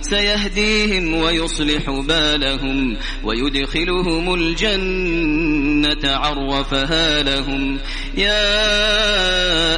سيهديهم ويصلح بالهم ويدخلهم الجنة عرفها لهم. يا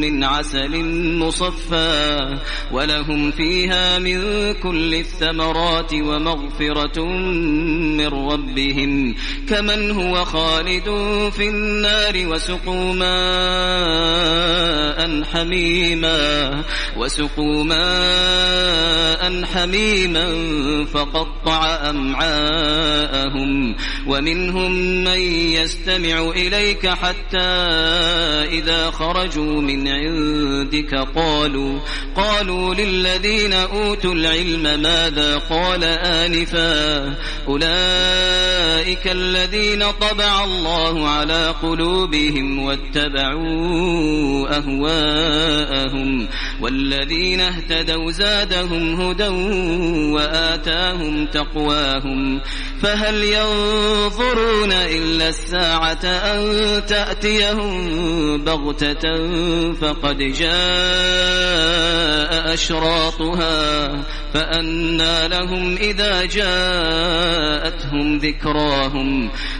من عسل مصفى ولهم فيها من كل الثمرات ومغفرة من ربهم كمن هو خالد في النار وسقوا ماء حميما وسقوا ماء حميما أمعاءهم ومنهم من يستمع إليك حتى إذا خرجوا من عندك قالوا قالوا للذين أوتوا العلم ماذا قال آنفا؟ أولئك الذين طبع الله على قلوبهم واتبعوا أهواءهم والذين اهتدوا زادهم هدى وآتاهم تقواهم فهل ينظرون إلا الساعة أن تأتيهم بغتة فقد جاء أشراطها فأنى لهم إذا جاءتهم ذكراهم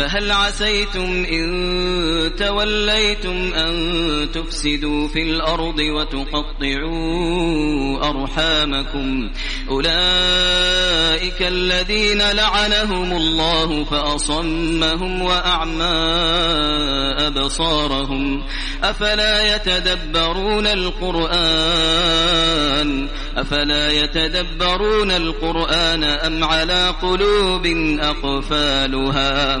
فهل عسيتم إن توليتم أن تفسدوا في الأرض وتقطعوا أرحامكم؟ أولئك الذين لعنهم الله فأصمهم وأعمى أبصارهم. أفلا يتدبرون القرآن؟ أفلا يتدبرون القرآن أم على قلوب أقفالها؟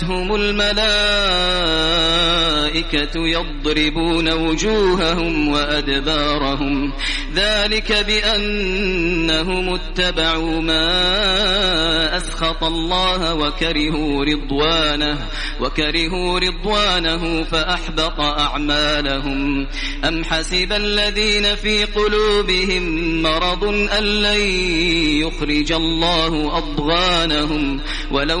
توفتهم الملائكة يضربون وجوههم وأدبارهم. ذلك بأنهم اتبعوا ما أسخط الله وكرهوا رضوانه وكرهوا رضوانه فأحبط أعمالهم. أم حسب الذين في قلوبهم مرض أن لن يخرج الله أضغانهم؟ ولو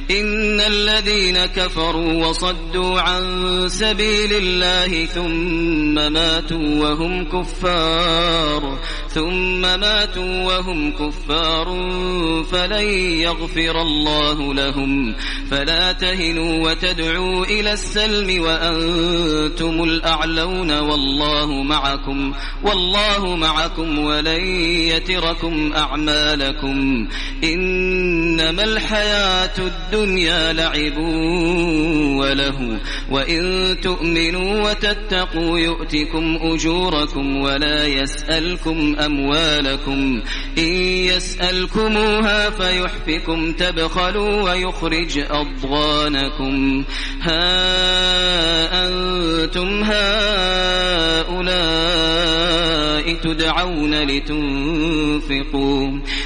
إن الذين كفروا وصدوا عن سبيل الله ثم ماتوا وهم كفار. ثم ماتوا وهم كفار فلن يغفر الله لهم. فلا تهنوا وتدعوا إلى السلم وأنتم الأعلون والله معكم والله معكم ولن يتركم أعمالكم. إنما الحياة الدنيا لعب وله وإن تؤمنوا وتتقوا يؤتكم أجوركم ولا يسألكم أموالكم. إن يسألكموها فيحفكم تبخلوا ويخرج أضغانكم. ها أنتم هؤلاء تدعون لتنفقوا.